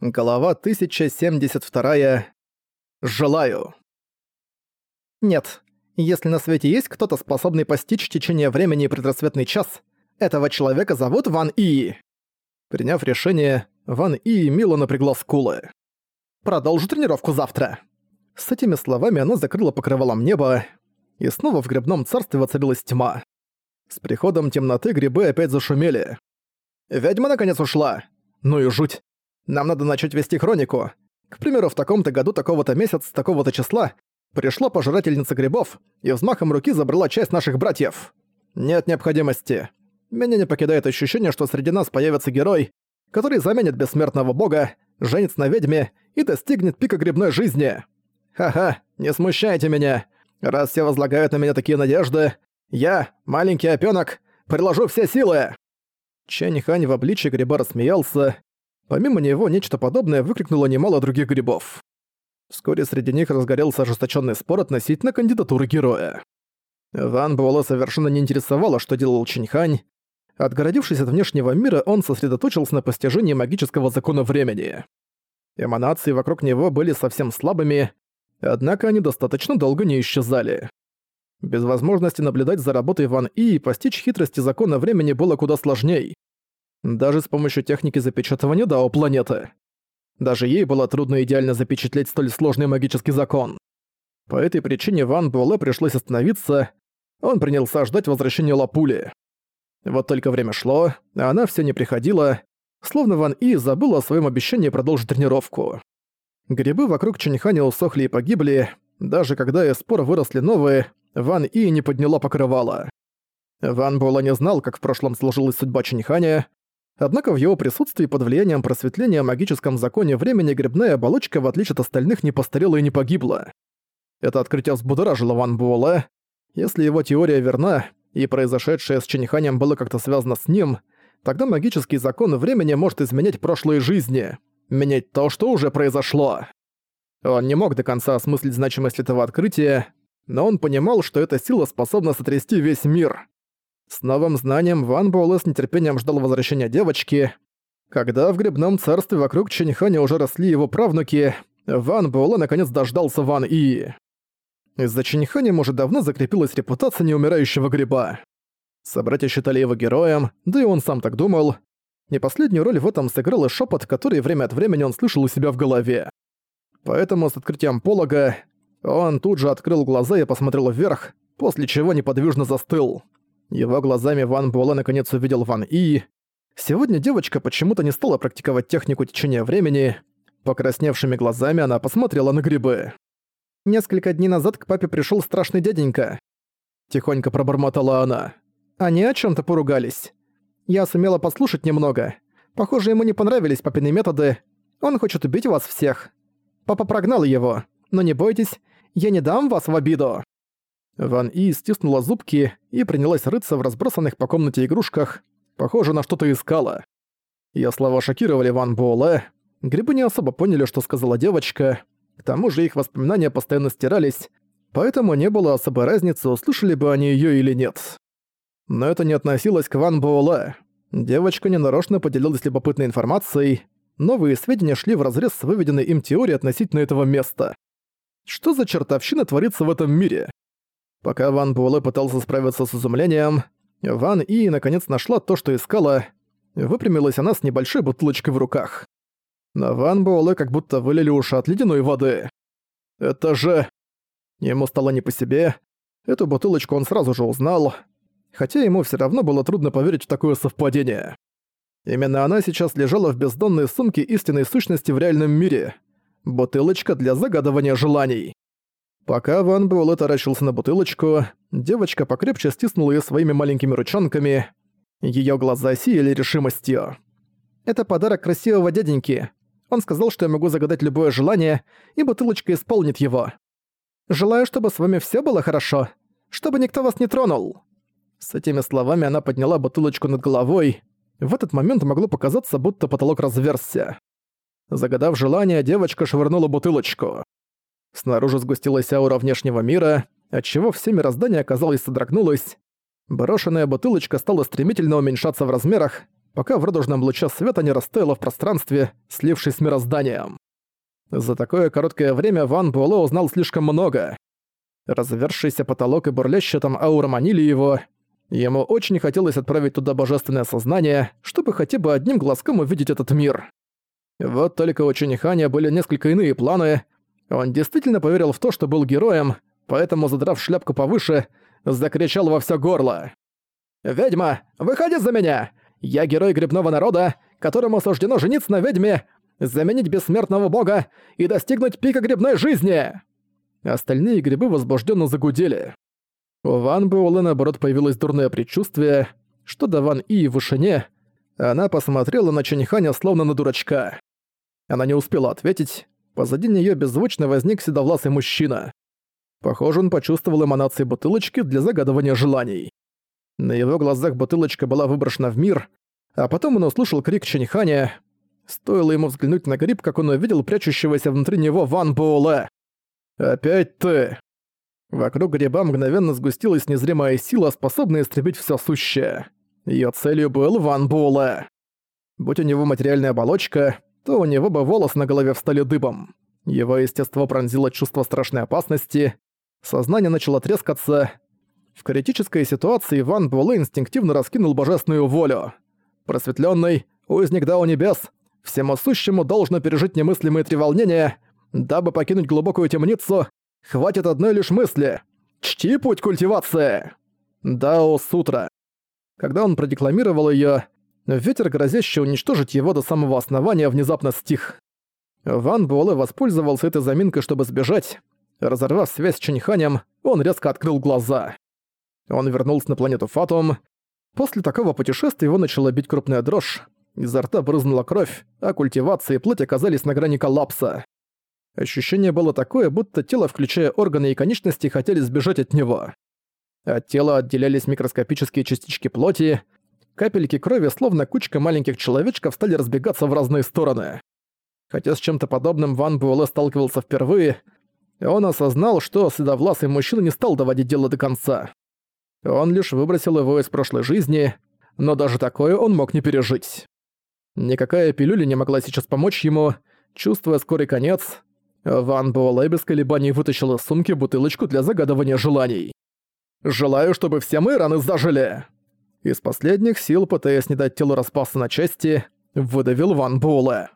Глава 1072. Желаю. Нет, если на свете есть кто-то, способный постичь течение времени и предрассветный час, этого человека зовут Ван И. Приняв решение, Ван И мило напрягла скулы. «Продолжу тренировку завтра». С этими словами она закрыла покрывалом небо, и снова в грибном царстве воцарилась тьма. С приходом темноты грибы опять зашумели. «Ведьма наконец ушла! Ну и жуть! Нам надо начать вести хронику. К примеру, в таком-то году такого-то месяц, такого-то числа пришла пожирательница грибов и взмахом руки забрала часть наших братьев. Нет необходимости. Меня не покидает ощущение, что среди нас появится герой, который заменит бессмертного бога, женится на ведьме и достигнет пика грибной жизни. Ха-ха, не смущайте меня. Раз все возлагают на меня такие надежды, я, маленький опёнок, приложу все силы!» Чэнь Хань в обличье гриба рассмеялся, Помимо него, нечто подобное выкрикнуло немало других грибов. Вскоре среди них разгорелся ожесточенный спор относительно кандидатуры героя. Ван Буэлэ совершенно не интересовало, что делал Чиньхань. Отгородившись от внешнего мира, он сосредоточился на постижении магического закона времени. Эманации вокруг него были совсем слабыми, однако они достаточно долго не исчезали. Без возможности наблюдать за работой Ван И и постичь хитрости закона времени было куда сложней даже с помощью техники запечатывания Дао планеты. Даже ей было трудно идеально запечатлеть столь сложный магический закон. По этой причине Ван Буэлэ пришлось остановиться, он принялся ждать возвращения Лапули. Вот только время шло, а она все не приходила, словно Ван И забыл о своем обещании продолжить тренировку. Грибы вокруг Чэньханя усохли и погибли, даже когда из спор выросли новые, Ван И не подняла покрывало. Ван Буэлэ не знал, как в прошлом сложилась судьба Чэньханя, Однако в его присутствии под влиянием просветления о магическом законе времени грибная оболочка, в отличие от остальных, не постарела и не погибла. Это открытие взбудоражило Ван Буэлэ. Если его теория верна, и произошедшее с Чиниханем было как-то связано с ним, тогда магический закон времени может изменять прошлые жизни, менять то, что уже произошло. Он не мог до конца осмыслить значимость этого открытия, но он понимал, что эта сила способна сотрясти весь мир. С новым знанием Ван Буэлэ с нетерпением ждал возвращения девочки. Когда в грибном царстве вокруг Чэньханя уже росли его правнуки, Ван Буэлэ наконец дождался Ван И. Из-за Чэньханя уже давно закрепилась репутация неумирающего гриба. Собратья считали его героем, да и он сам так думал. Не последнюю роль в этом сыграл и шепот, который время от времени он слышал у себя в голове. Поэтому с открытием полога он тут же открыл глаза и посмотрел вверх, после чего неподвижно застыл. Его глазами Ван Буэлэ наконец увидел Ван И. Сегодня девочка почему-то не стала практиковать технику течения времени. Покрасневшими глазами она посмотрела на грибы. «Несколько дней назад к папе пришел страшный дяденька», — тихонько пробормотала она. «Они о чем то поругались. Я сумела послушать немного. Похоже, ему не понравились папины методы. Он хочет убить вас всех. Папа прогнал его. Но не бойтесь, я не дам вас в обиду». Ван И стиснула зубки и принялась рыться в разбросанных по комнате игрушках, похоже, на что-то искала. Её слова шокировали Ван Буэлэ. Грибы не особо поняли, что сказала девочка. К тому же их воспоминания постоянно стирались, поэтому не было особой разницы, услышали бы они её или нет. Но это не относилось к Ван Буэлэ. Девочка ненарочно поделилась любопытной информацией. Новые сведения шли вразрез с выведенной им теорией относительно этого места. Что за чертовщина творится в этом мире? Пока Ван Буэлэ пытался справиться с изумлением, Ван И наконец нашла то, что искала. Выпрямилась она с небольшой бутылочкой в руках. На Ван Буэлэ как будто вылили уши от ледяной воды. Это же... Ему стало не по себе. Эту бутылочку он сразу же узнал. Хотя ему все равно было трудно поверить в такое совпадение. Именно она сейчас лежала в бездонной сумке истинной сущности в реальном мире. Бутылочка для загадывания желаний. Пока Ван Буэлэ таращился на бутылочку, девочка покрепче стиснула её своими маленькими ручонками. Её глаза сияли решимостью. «Это подарок красивого дяденьки. Он сказал, что я могу загадать любое желание, и бутылочка исполнит его. Желаю, чтобы с вами всё было хорошо, чтобы никто вас не тронул». С этими словами она подняла бутылочку над головой. В этот момент могло показаться, будто потолок разверзся. Загадав желание, девочка швырнула бутылочку. Снаружи сгустилась аура внешнего мира, отчего все мироздание, казалось, содрогнулось. Брошенная бутылочка стала стремительно уменьшаться в размерах, пока в радужном луче света не растаяло в пространстве, слившись с мирозданием. За такое короткое время Ван Буэлэ узнал слишком много. Развершийся потолок и бурлящая там аура манили его. Ему очень хотелось отправить туда божественное сознание, чтобы хотя бы одним глазком увидеть этот мир. Вот только у Чуниханя были несколько иные планы. Он действительно поверил в то, что был героем, поэтому, задрав шляпку повыше, закричал во всё горло. «Ведьма, выходи за меня! Я герой грибного народа, которому суждено жениться на ведьме, заменить бессмертного бога и достигнуть пика грибной жизни!» Остальные грибы возбужденно загудели. У Ван Буэлэ, наоборот, появилось дурное предчувствие, что до Ван И в вышине, она посмотрела на Чаниханя словно на дурачка. Она не успела ответить, позади нее беззвучно возник седовласый мужчина. Похоже, он почувствовал эманации бутылочки для загадывания желаний. На его глазах бутылочка была выброшена в мир, а потом он услышал крик Чаниханя. Стоило ему взглянуть на гриб, как он увидел прячущегося внутри него Ван Буэлэ. «Опять ты!» Вокруг гриба мгновенно сгустилась незримая сила, способная истребить все сущее. Ее целью был Ван Буэлэ. Будь у него материальная оболочка, то у него бы волосы на голове встали дыбом. Его естество пронзило чувство страшной опасности, сознание начало трескаться. В критической ситуации Ван Буэлэ инстинктивно раскинул божественную волю. Просветленный, узник Дао Небес, всему сущему должно пережить немыслимые треволнения, дабы покинуть глубокую темницу, хватит одной лишь мысли. Чти путь культивации! Дао Сутра. Когда он продекламировал её, ветер, грозящий уничтожить его до самого основания, внезапно стих. Ван Буэлэ воспользовался этой заминкой, чтобы сбежать. Разорвав связь с Чэньханем, он резко открыл глаза. Он вернулся на планету Фатум. После такого путешествия его начала бить крупная дрожь, изо рта брызнула кровь, а культивация и плоть оказались на грани коллапса. Ощущение было такое, будто тело, включая органы и конечности, хотели сбежать от него. От тела отделялись микроскопические частички плоти, капельки крови, словно кучка маленьких человечков, стали разбегаться в разные стороны. Хотя с чем-то подобным Ван Буэлэ сталкивался впервые, он осознал, что седовласый мужчина не стал доводить дело до конца. Он лишь выбросил его из прошлой жизни, но даже такое он мог не пережить. Никакая пилюля не могла сейчас помочь ему, чувствуя скорый конец, Ван Буэлэ без колебаний вытащил из сумки бутылочку для загадывания желаний. «Желаю, чтобы все мы раны зажили!» Из последних сил, пытаясь не дать телу распасться на части, выдавил Ван Буэлэ.